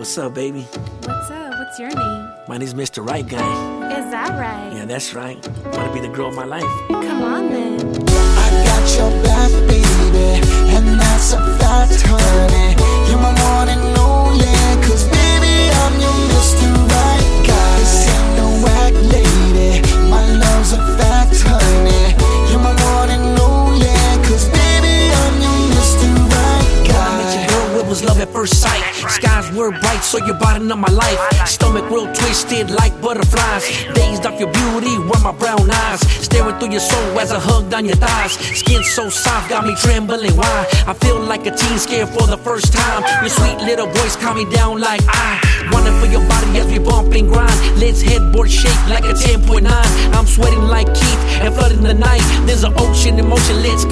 what's up, baby? What's up? What's your name? My name's Mr. Right Guy. Is that right? Yeah, that's right. Wanna be the girl of my life. Come on then. I got your back, baby, was love at first sight. Skies were bright, so you brightened up my life. Stomach real twisted like butterflies. Dazed off your beauty, were my brown eyes. Staring through your soul as I hugged on your thighs. Skin so soft, got me trembling. Why? I feel like a teen scared for the first time. Your sweet little voice calm me down like I. Wanna for your body as we bump and grind. Let's headboard shake like a 10.9. I'm sweating like Keith and flooding the night. There's an ocean in motion, let's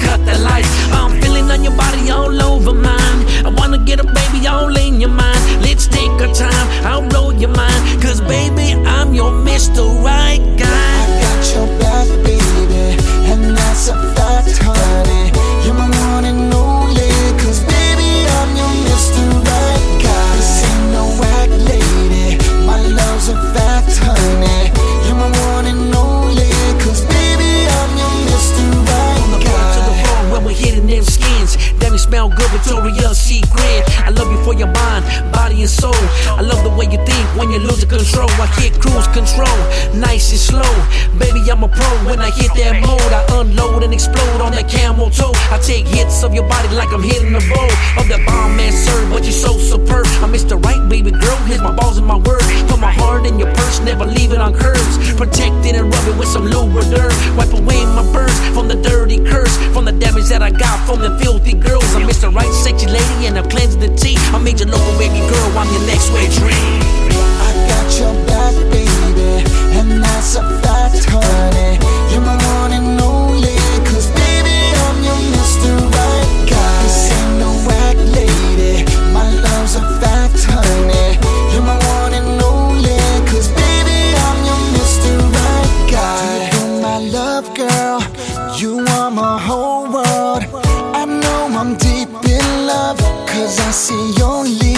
smell good, Victoria's Secret. I love you for your mind, body, and soul. I love the way you think when you're losing control. I hit cruise control, nice and slow. Baby, I'm a pro when I hit that mode. I unload and explode on that camel toe. I take hits of your body like I'm hitting the bowl of that bomb man, sir. Leave it on curves. Protect it and rub it with some lubricator. Wipe away my burns from the dirty curse, from the damage that I got from the filthy girls. I'm Mr. Right, sexy lady, and I'm cleansing the tea. I made your local baby girl. I'm your next way whole world. I know I'm deep in love, cause I see only